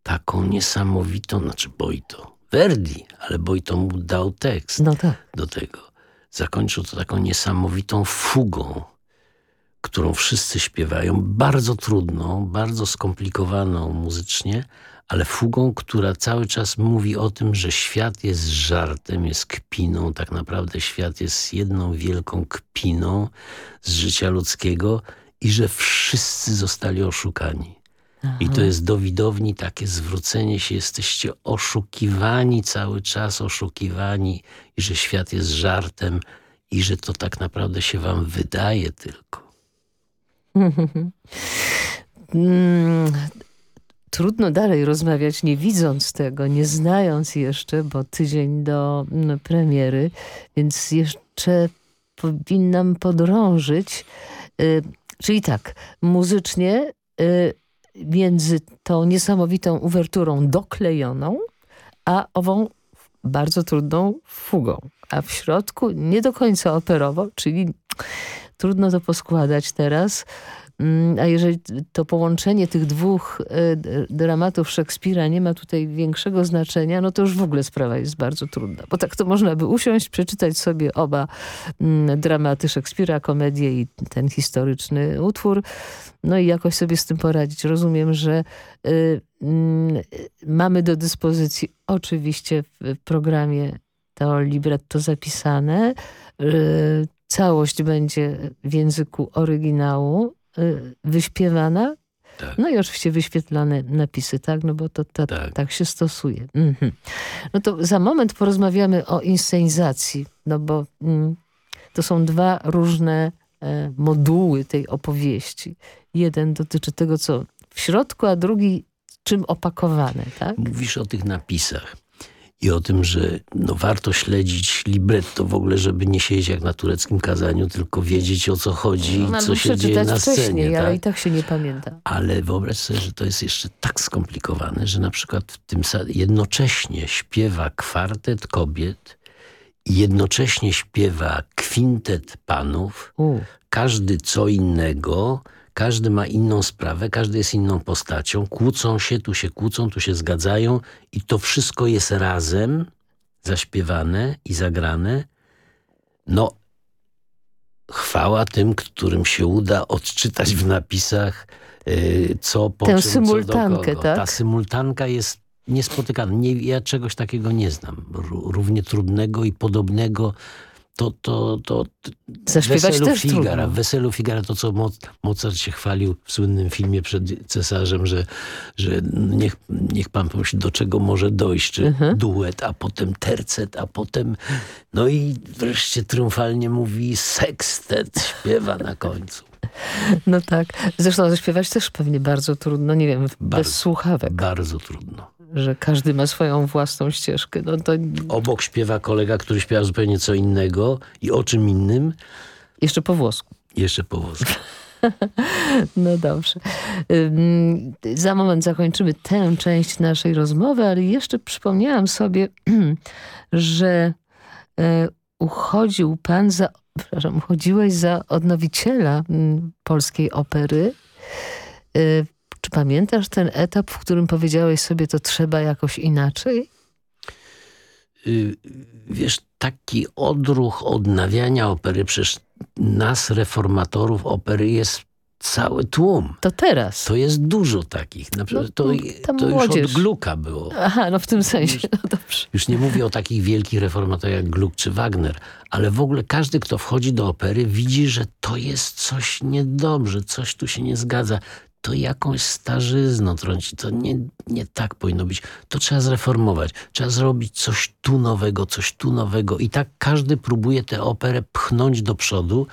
taką niesamowitą, znaczy Bojto, Verdi, ale Bojto mu dał tekst no tak. do tego. Zakończył to taką niesamowitą fugą, którą wszyscy śpiewają, bardzo trudną, bardzo skomplikowaną muzycznie, ale fugą, która cały czas mówi o tym, że świat jest żartem, jest kpiną, tak naprawdę świat jest jedną wielką kpiną z życia ludzkiego i że wszyscy zostali oszukani. I to jest do widowni takie zwrócenie się, jesteście oszukiwani cały czas, oszukiwani i że świat jest żartem i że to tak naprawdę się wam wydaje tylko. Trudno dalej rozmawiać, nie widząc tego, nie znając jeszcze, bo tydzień do mm, premiery, więc jeszcze powinnam podrążyć. Y, czyli tak, muzycznie y, między tą niesamowitą uwerturą doklejoną, a ową bardzo trudną fugą. A w środku nie do końca operowo, czyli trudno to poskładać teraz. Mm, a jeżeli to połączenie tych dwóch e, dramatów Szekspira nie ma tutaj większego znaczenia, no to już w ogóle sprawa jest bardzo trudna. Bo tak to można by usiąść, przeczytać sobie oba mm, dramaty Szekspira, komedię i ten historyczny utwór, no i jakoś sobie z tym poradzić. Rozumiem, że y, y, mamy do dyspozycji oczywiście w programie to libretto zapisane. Y, całość będzie w języku oryginału Y, wyśpiewana, tak. no i oczywiście wyświetlane napisy, tak? No bo to, to tak. tak. się stosuje. Mhm. No to za moment porozmawiamy o inscenizacji, no bo mm, to są dwa różne e, moduły tej opowieści. Jeden dotyczy tego, co w środku, a drugi czym opakowane, tak? Mówisz o tych napisach i o tym, że no, warto śledzić libretto w ogóle, żeby nie siedzieć jak na tureckim kazaniu, tylko wiedzieć o co chodzi i no, co się dzieje na scenie. Tak? ale i tak się nie pamięta. Ale wyobraź sobie, że to jest jeszcze tak skomplikowane, że na przykład w tym jednocześnie śpiewa kwartet kobiet i jednocześnie śpiewa kwintet panów, U. każdy co innego, każdy ma inną sprawę, każdy jest inną postacią, kłócą się, tu się kłócą, tu się zgadzają i to wszystko jest razem zaśpiewane i zagrane. No, chwała tym, którym się uda odczytać w napisach, yy, co po Tę czym, symultankę, co do kogo. tak? Ta symultanka jest niespotykana. Nie, ja czegoś takiego nie znam. Równie trudnego i podobnego to, to, to Zaśpiewać Weselu też Figara. trudno. Weselu Figara to, co Mozart się chwalił w słynnym filmie przed cesarzem, że, że niech, niech pan pomyśli, do czego może dojść, czy mhm. duet, a potem tercet, a potem no i wreszcie triumfalnie mówi sekstet, śpiewa na końcu. No tak. Zresztą zaśpiewać też pewnie bardzo trudno, nie wiem, bardzo, bez słuchawek. Bardzo trudno że każdy ma swoją własną ścieżkę. No to... Obok śpiewa kolega, który śpiewa zupełnie co innego i o czym innym. Jeszcze po włosku. Jeszcze po włosku. No dobrze. Za moment zakończymy tę część naszej rozmowy, ale jeszcze przypomniałam sobie, że e, uchodził pan za, przepraszam, uchodziłeś za odnowiciela polskiej opery e, czy pamiętasz ten etap, w którym powiedziałeś sobie, to trzeba jakoś inaczej? Y, wiesz, taki odruch odnawiania opery, przecież nas, reformatorów opery jest cały tłum. To teraz. To jest dużo takich. Na przykład, no, to, to już od Glucka było. Aha, no w tym sensie. Już, no dobrze. już nie mówię o takich wielkich reformatorach jak Gluck czy Wagner, ale w ogóle każdy, kto wchodzi do opery, widzi, że to jest coś niedobrze, coś tu się nie zgadza to jakąś starzyzną trąci. To nie, nie tak powinno być. To trzeba zreformować. Trzeba zrobić coś tu nowego, coś tu nowego. I tak każdy próbuje tę operę pchnąć do przodu,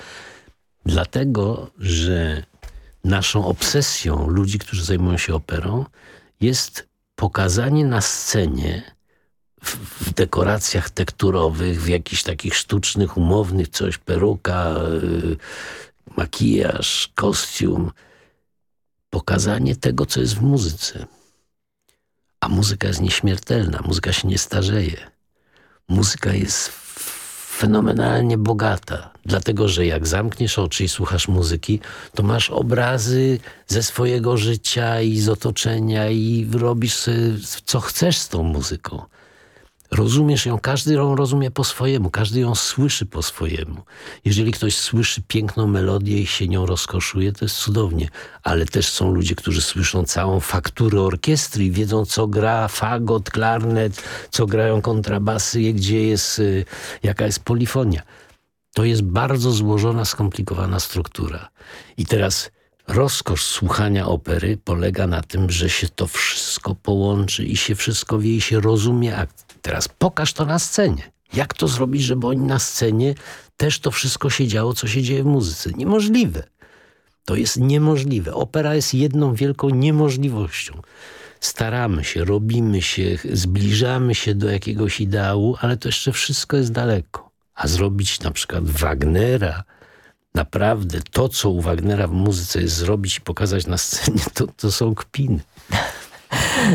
dlatego, że naszą obsesją ludzi, którzy zajmują się operą, jest pokazanie na scenie w, w dekoracjach tekturowych, w jakichś takich sztucznych, umownych, coś, peruka, yy, makijaż, kostium – pokazanie tego, co jest w muzyce. A muzyka jest nieśmiertelna, muzyka się nie starzeje. Muzyka jest fenomenalnie bogata, dlatego że jak zamkniesz oczy i słuchasz muzyki, to masz obrazy ze swojego życia i z otoczenia i robisz co chcesz z tą muzyką. Rozumiesz ją, każdy ją rozumie po swojemu, każdy ją słyszy po swojemu. Jeżeli ktoś słyszy piękną melodię i się nią rozkoszuje, to jest cudownie. Ale też są ludzie, którzy słyszą całą fakturę orkiestry i wiedzą, co gra fagot, klarnet, co grają kontrabasy, gdzie jest, y, jaka jest polifonia. To jest bardzo złożona, skomplikowana struktura. I teraz rozkosz słuchania opery polega na tym, że się to wszystko połączy i się wszystko wie i się rozumie akcja. Teraz pokaż to na scenie. Jak to zrobić, żeby oni na scenie też to wszystko się działo, co się dzieje w muzyce? Niemożliwe. To jest niemożliwe. Opera jest jedną wielką niemożliwością. Staramy się, robimy się, zbliżamy się do jakiegoś ideału, ale to jeszcze wszystko jest daleko. A zrobić na przykład Wagnera, naprawdę to, co u Wagnera w muzyce jest zrobić i pokazać na scenie, to, to są kpiny.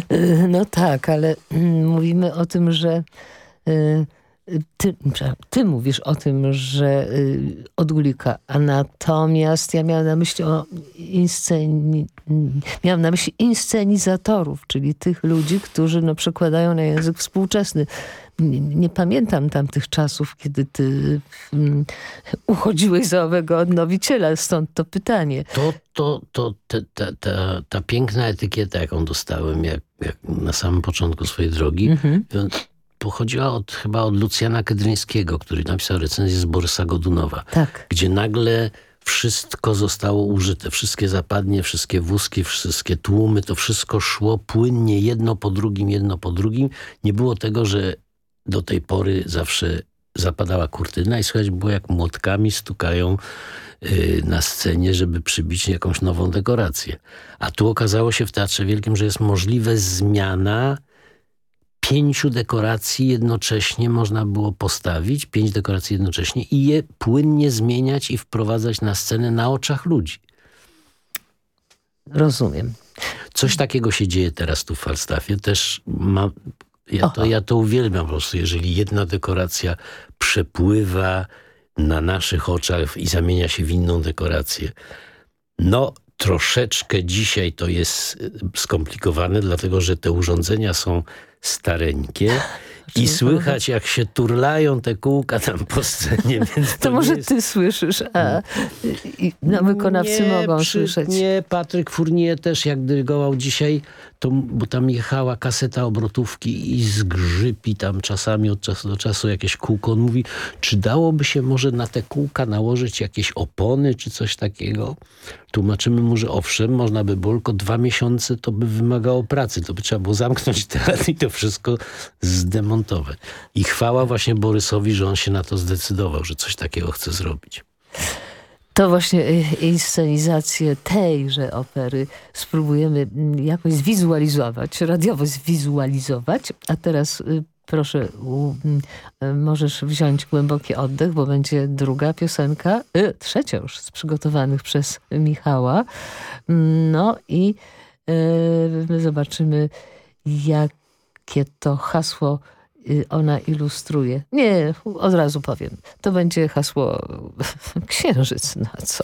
No tak, ale mm, mówimy o tym, że y, ty, ty mówisz o tym, że y, od Gulika, a natomiast ja miałam na myśli o insceni... miałam na myśli inscenizatorów, czyli tych ludzi, którzy no, przekładają na język współczesny. Nie, nie pamiętam tamtych czasów, kiedy ty um, uchodziłeś za owego odnowiciela, stąd to pytanie. To, to, to te, ta, ta, ta piękna etykieta, jaką dostałem jak, jak na samym początku swojej drogi, mhm pochodziła od, chyba od Lucjana Kedryńskiego, który napisał recenzję z Borysa Godunowa. Tak. Gdzie nagle wszystko zostało użyte. Wszystkie zapadnie, wszystkie wózki, wszystkie tłumy, to wszystko szło płynnie jedno po drugim, jedno po drugim. Nie było tego, że do tej pory zawsze zapadała kurtyna i słychać było jak młotkami stukają yy, na scenie, żeby przybić jakąś nową dekorację. A tu okazało się w Teatrze Wielkim, że jest możliwe zmiana pięciu dekoracji jednocześnie można było postawić, pięć dekoracji jednocześnie i je płynnie zmieniać i wprowadzać na scenę na oczach ludzi. Rozumiem. Coś takiego się dzieje teraz tu w Falstaffie. Też ma, ja, to, ja to uwielbiam po prostu, jeżeli jedna dekoracja przepływa na naszych oczach i zamienia się w inną dekorację. No, troszeczkę dzisiaj to jest skomplikowane, dlatego że te urządzenia są stareńkie i słychać jak się turlają te kółka tam po scenie. Więc to, to może jest... ty słyszysz, a no, wykonawcy nie, mogą przy, słyszeć. Nie, Patryk Fournier też jak dyrygował dzisiaj, to, bo tam jechała kaseta obrotówki i zgrzypi tam czasami od czasu do czasu jakieś kółko. On mówi, czy dałoby się może na te kółka nałożyć jakieś opony czy coś takiego? Tłumaczymy mu, że owszem, można by było, tylko dwa miesiące to by wymagało pracy. To by trzeba było zamknąć teatr i to wszystko zdemontować. I chwała właśnie Borysowi, że on się na to zdecydował, że coś takiego chce zrobić. To właśnie inscenizację tejże opery spróbujemy jakoś zwizualizować, radiowo zwizualizować. A teraz y, proszę, możesz wziąć głęboki oddech, bo będzie druga piosenka, y, trzecia już z przygotowanych przez Michała. No i y, zobaczymy, jakie to hasło ona ilustruje. Nie, od razu powiem. To będzie hasło księżyc na co?